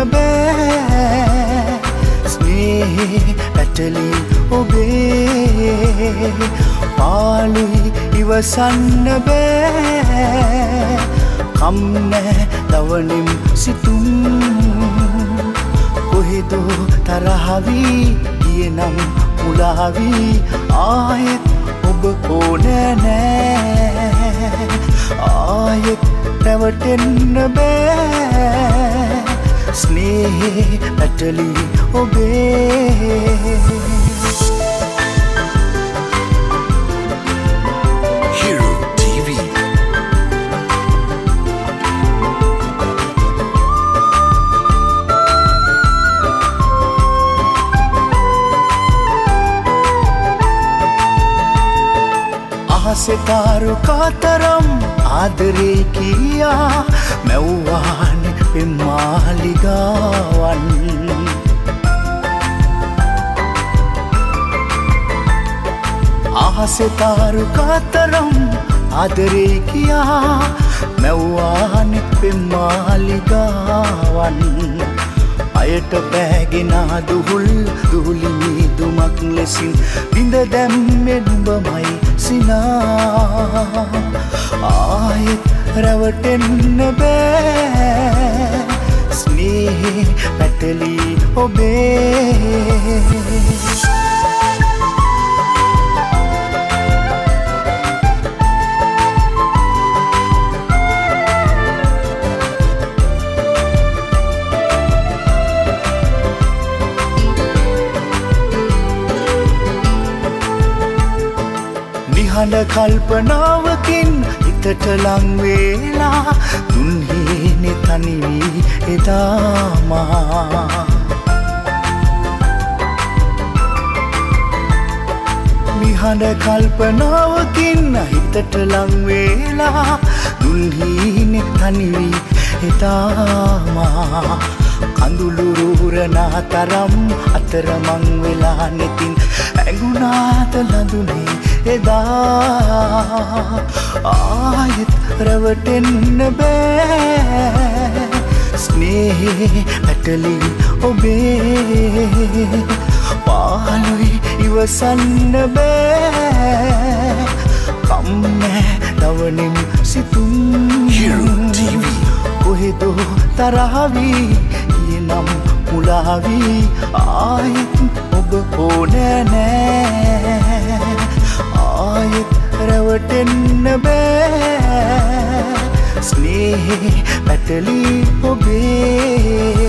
රැවටෙන්න බෑ ස්නේහේ ඇටලි ඔබේ පාලුයි ඉවසන්න බෑ කම්නෑ දවනිම් සිතුම් කොහෙදෝ තරහවී කියනම් මුලාවී ආයෙත් ඔබ ඕනෑනෑ ආයෙත් රැවටෙන්න බෑ ස්නේහේ පැටලි ඔබේ Hero TV. අහසෙතාරු කාතරම් ආදරේ කියා මැව්වාන පෙම්මාලිගාවන් අහසෙතාරු කාතරම් ආදරේ කියා මැව්වාන පෙම්මාලිගාවන් අයට පෑගෙනා දුහුල් දුහුලිමිදුමක් ලෙසින් විඳ දැම්මෙනුඹමයි සිනා. ආයෙත් රැවටෙන්න බෑ. නිහඬ කල්පනාවකින් හිතට ලංවේලා දුන්හේනෙ තනිවී එදාමා. නිහඬ කල්පනාවකින් හිතට ලංවේලා දුන්හීනෙ තනිවී එදාමා. කඳුළුරුරනා තරම් අතරමං වෙලා නෙතින් ඇගුණාත ලඳුනේ එදා ආයෙත් රැවටෙන්න බෑ. ස්නේහේ ඇටලි ඔබේ පාලුයි ඉවසන්න බෑ. කම්නෑ දවනිම් සිතුම්. කොහෙදෝ තරහවී කියනම් මුලාවී. ආයෙත් ඔබ ඕනෑනෑ ස්නේහේ පැටලි ඔබේ